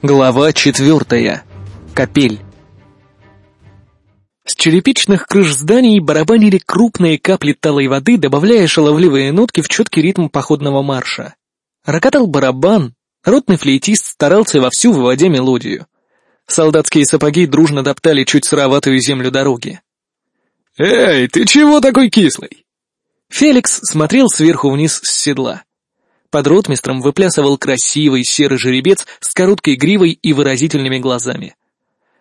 Глава четвертая. Капель. С черепичных крыш зданий барабанили крупные капли талой воды, добавляя шаловливые нотки в четкий ритм походного марша. Рокотал барабан, ротный флейтист старался вовсю выводя мелодию. Солдатские сапоги дружно топтали чуть сыроватую землю дороги. «Эй, ты чего такой кислый?» Феликс смотрел сверху вниз с седла. Под ротмистром выплясывал красивый серый жеребец с короткой гривой и выразительными глазами.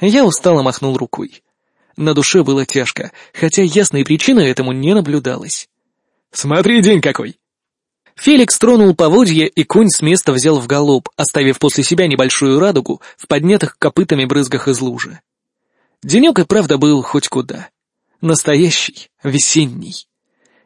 Я устало махнул рукой. На душе было тяжко, хотя ясной причины этому не наблюдалось. «Смотри, день какой!» Феликс тронул поводья, и конь с места взял в галоп, оставив после себя небольшую радугу в поднятых копытами брызгах из лужи. Денек и правда был хоть куда. Настоящий, весенний.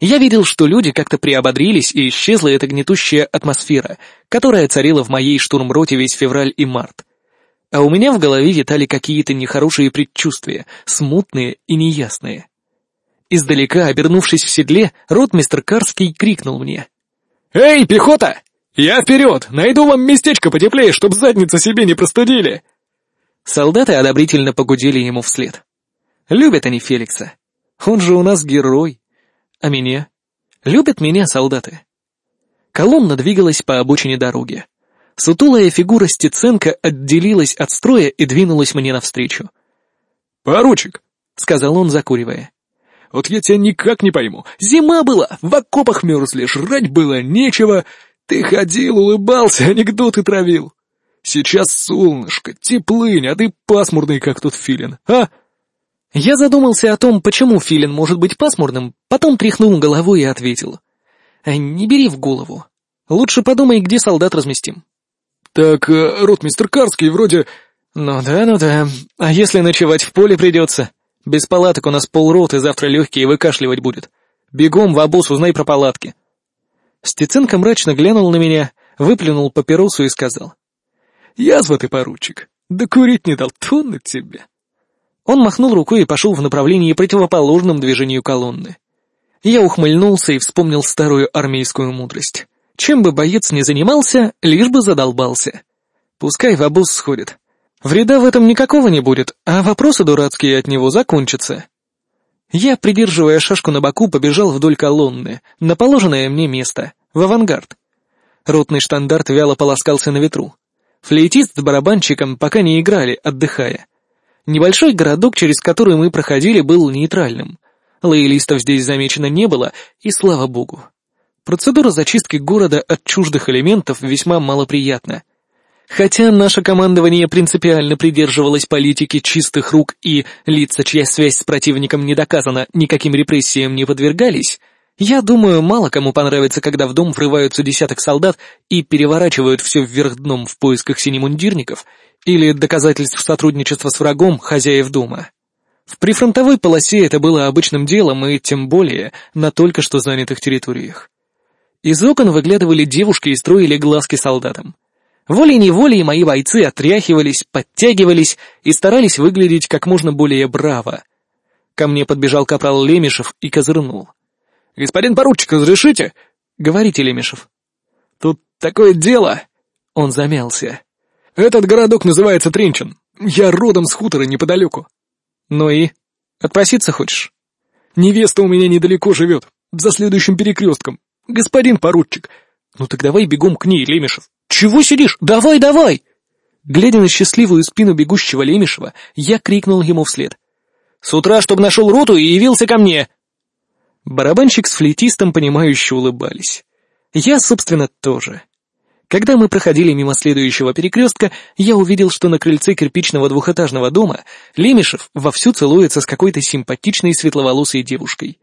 Я видел, что люди как-то приободрились, и исчезла эта гнетущая атмосфера, которая царила в моей штурмроте весь февраль и март. А у меня в голове витали какие-то нехорошие предчувствия, смутные и неясные. Издалека, обернувшись в седле, ротмистр Карский крикнул мне. «Эй, пехота! Я вперед! Найду вам местечко потеплее, чтоб задницы себе не простудили!» Солдаты одобрительно погудели ему вслед. Любят они Феликса. Он же у нас герой. А меня? Любят меня солдаты. Колонна двигалась по обочине дороги. Сутулая фигура Стеценко отделилась от строя и двинулась мне навстречу. «Поручик», — сказал он, закуривая. «Вот я тебя никак не пойму. Зима была, в окопах мерзли, жрать было нечего. Ты ходил, улыбался, анекдоты травил. Сейчас солнышко, теплынь, а ты пасмурный, как тот филин, а?» Я задумался о том, почему филин может быть пасмурным, потом тряхнул головой и ответил. «Э, «Не бери в голову. Лучше подумай, где солдат разместим». «Так, э, ротмистр Карский вроде...» «Ну да, ну да. А если ночевать в поле придется? Без палаток у нас полроты, завтра легкие выкашливать будет. Бегом в обоз узнай про палатки». Стеценко мрачно глянул на меня, выплюнул папиросу и сказал. «Язва ты, поручик, да курить не дал, тонны тебе». Он махнул рукой и пошел в направлении противоположном движению колонны. Я ухмыльнулся и вспомнил старую армейскую мудрость. Чем бы боец ни занимался, лишь бы задолбался. Пускай в обоз сходит. Вреда в этом никакого не будет, а вопросы дурацкие от него закончатся. Я, придерживая шашку на боку, побежал вдоль колонны, на положенное мне место, в авангард. Ротный штандарт вяло полоскался на ветру. Флейтист с барабанщиком пока не играли, отдыхая. Небольшой городок, через который мы проходили, был нейтральным. Лоялистов здесь замечено не было, и слава богу. Процедура зачистки города от чуждых элементов весьма малоприятна. Хотя наше командование принципиально придерживалось политики чистых рук и лица, чья связь с противником не доказана, никаким репрессиям не подвергались, я думаю, мало кому понравится, когда в дом врываются десяток солдат и переворачивают все вверх дном в поисках синемундирников или доказательств сотрудничества с врагом хозяев дома. В прифронтовой полосе это было обычным делом, и тем более на только что занятых территориях. Из окон выглядывали девушки и строили глазки солдатам. Волей-неволей мои бойцы отряхивались, подтягивались и старались выглядеть как можно более браво. Ко мне подбежал капрал Лемешев и козырнул. «Господин поручик, разрешите?» «Говорите, Лемешев». «Тут такое дело...» Он замялся. Этот городок называется Тринчин. Я родом с хутора неподалеку. Ну и? Отпроситься хочешь? Невеста у меня недалеко живет, за следующим перекрестком. Господин поручик. Ну так давай бегом к ней, Лемешев. Чего сидишь? Давай, давай! Глядя на счастливую спину бегущего Лемешева, я крикнул ему вслед. «С утра, чтобы нашел роту и явился ко мне!» Барабанщик с флейтистом, понимающе улыбались. Я, собственно, тоже. Когда мы проходили мимо следующего перекрестка, я увидел, что на крыльце кирпичного двухэтажного дома Лемешев вовсю целуется с какой-то симпатичной светловолосой девушкой.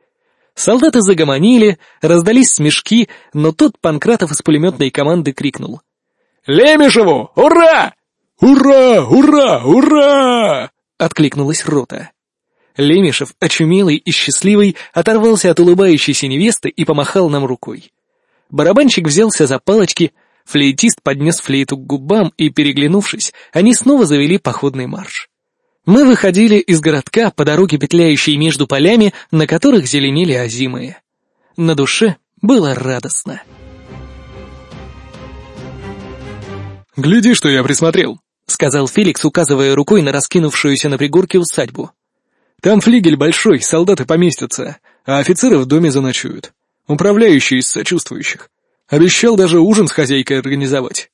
Солдаты загомонили, раздались смешки, но тут Панкратов из пулеметной команды крикнул. «Лемешеву! Ура! Ура! Ура! Ура!» — откликнулась рота. Лемешев, очумелый и счастливый, оторвался от улыбающейся невесты и помахал нам рукой. Барабанщик взялся за палочки — Флейтист поднес флейту к губам, и, переглянувшись, они снова завели походный марш. Мы выходили из городка по дороге, петляющей между полями, на которых зеленели озимые. На душе было радостно. «Гляди, что я присмотрел!» сказал Феликс, указывая рукой на раскинувшуюся на пригорке усадьбу. «Там флигель большой, солдаты поместятся, а офицеры в доме заночуют. Управляющий из сочувствующих. Обещал даже ужин с хозяйкой организовать.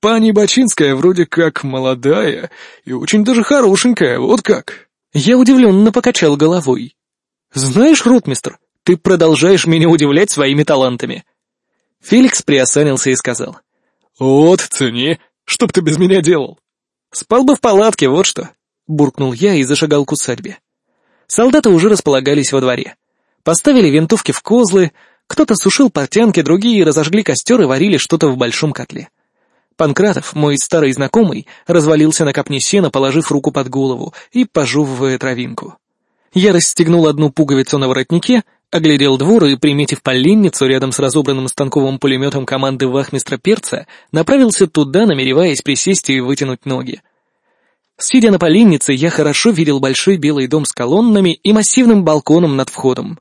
Пани Бачинская вроде как молодая и очень даже хорошенькая, вот как». Я удивленно покачал головой. «Знаешь, ротмистр, ты продолжаешь меня удивлять своими талантами». Феликс приосанился и сказал. «Вот, цени, что б ты без меня делал?» «Спал бы в палатке, вот что», — буркнул я и зашагал к усадьбе. Солдаты уже располагались во дворе. Поставили винтовки в козлы, кто-то сушил портянки, другие разожгли костер и варили что-то в большом котле. Панкратов, мой старый знакомый, развалился на копне сена, положив руку под голову и пожевывая травинку. Я расстегнул одну пуговицу на воротнике, оглядел двор и, приметив поленницу рядом с разобранным станковым пулеметом команды вахмистра Перца, направился туда, намереваясь присесть и вытянуть ноги. Сидя на поленнице, я хорошо видел большой белый дом с колоннами и массивным балконом над входом.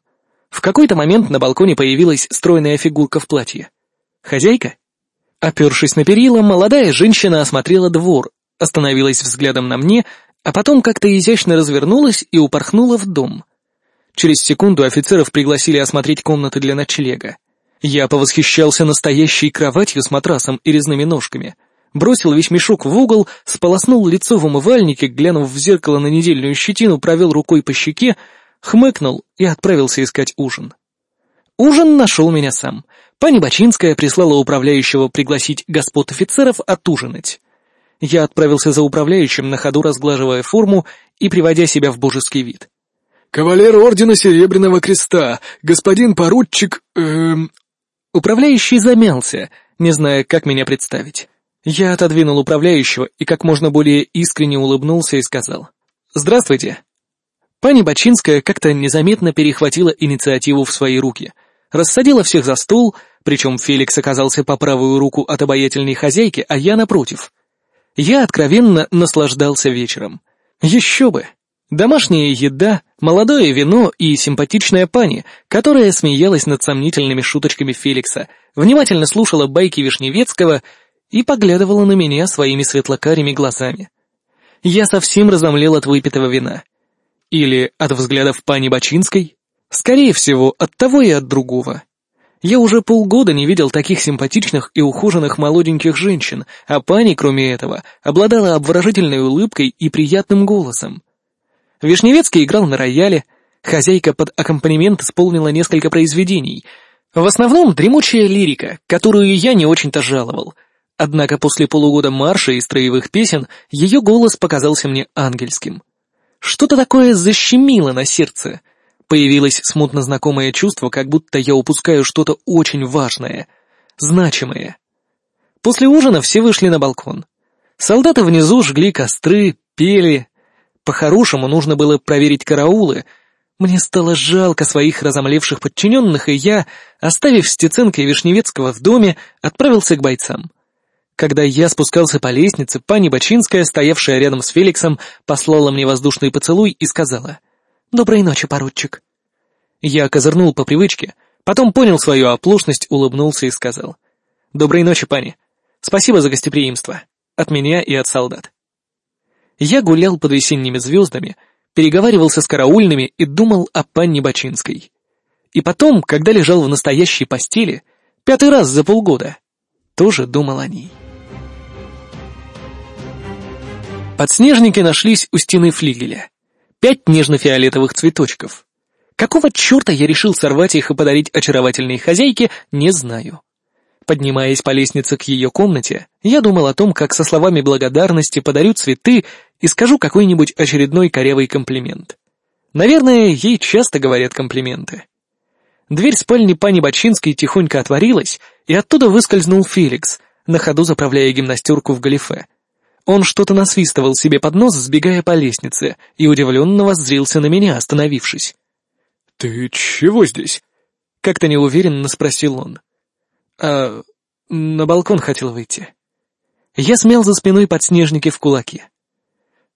В какой-то момент на балконе появилась стройная фигурка в платье. Хозяйка? Опершись на перила, молодая женщина осмотрела двор, остановилась взглядом на мне, а потом как-то изящно развернулась и упорхнула в дом. Через секунду офицеров пригласили осмотреть комнаты для ночлега. Я повосхищался настоящей кроватью с матрасом и резными ножками, бросил весь мешок в угол, сполоснул лицо в умывальнике, глянув в зеркало на недельную щетину, провел рукой по щеке, хмыкнул и отправился искать ужин. Ужин нашел меня сам. Пани Бачинская прислала управляющего пригласить господ офицеров отужинать. Я отправился за управляющим, на ходу разглаживая форму и приводя себя в божеский вид. «Кавалер Ордена Серебряного Креста, господин поручик...» эм... Управляющий замялся, не зная, как меня представить. Я отодвинул управляющего и как можно более искренне улыбнулся и сказал «Здравствуйте». Пани Бачинская как-то незаметно перехватила инициативу в свои руки — рассадила всех за стол, причем Феликс оказался по правую руку от обаятельной хозяйки, а я напротив. Я откровенно наслаждался вечером. Еще бы! Домашняя еда, молодое вино и симпатичная пани, которая смеялась над сомнительными шуточками Феликса, внимательно слушала байки Вишневецкого и поглядывала на меня своими светлокарими глазами. Я совсем разомлел от выпитого вина. Или от взглядов пани Бачинской. Скорее всего, от того и от другого. Я уже полгода не видел таких симпатичных и ухоженных молоденьких женщин, а пани, кроме этого, обладала обворожительной улыбкой и приятным голосом. Вишневецкий играл на рояле, хозяйка под аккомпанемент исполнила несколько произведений, в основном дремучая лирика, которую я не очень-то жаловал. Однако после полугода марша и строевых песен ее голос показался мне ангельским. Что-то такое защемило на сердце — Появилось смутно знакомое чувство, как будто я упускаю что-то очень важное, значимое. После ужина все вышли на балкон. Солдаты внизу жгли костры, пели. По-хорошему нужно было проверить караулы. Мне стало жалко своих разомлевших подчиненных, и я, оставив Стеценко и Вишневецкого в доме, отправился к бойцам. Когда я спускался по лестнице, пани Бачинская, стоявшая рядом с Феликсом, послала мне воздушный поцелуй и сказала — «Доброй ночи, поручик». Я козырнул по привычке, потом понял свою оплошность, улыбнулся и сказал. «Доброй ночи, пани. Спасибо за гостеприимство. От меня и от солдат». Я гулял под весенними звездами, переговаривался с караульными и думал о панне Бачинской. И потом, когда лежал в настоящей постели, пятый раз за полгода, тоже думал о ней. Подснежники нашлись у стены флигеля пять нежно-фиолетовых цветочков. Какого черта я решил сорвать их и подарить очаровательной хозяйке, не знаю. Поднимаясь по лестнице к ее комнате, я думал о том, как со словами благодарности подарю цветы и скажу какой-нибудь очередной корявый комплимент. Наверное, ей часто говорят комплименты. Дверь спальни пани Бачинской тихонько отворилась, и оттуда выскользнул Феликс, на ходу заправляя гимнастерку в галифе. Он что-то насвистывал себе под нос, сбегая по лестнице, и удивленно воззрился на меня, остановившись. «Ты чего здесь?» — как-то неуверенно спросил он. «А на балкон хотел выйти». Я смел за спиной подснежники в кулаке.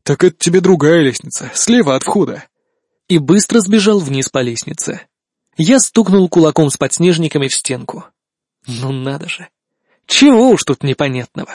«Так это тебе другая лестница, слева от входа». И быстро сбежал вниз по лестнице. Я стукнул кулаком с подснежниками в стенку. Ну надо же. Чего уж тут непонятного.